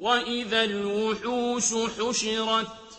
وَإِذَا الْوُحُوشُ حُشِرَتْ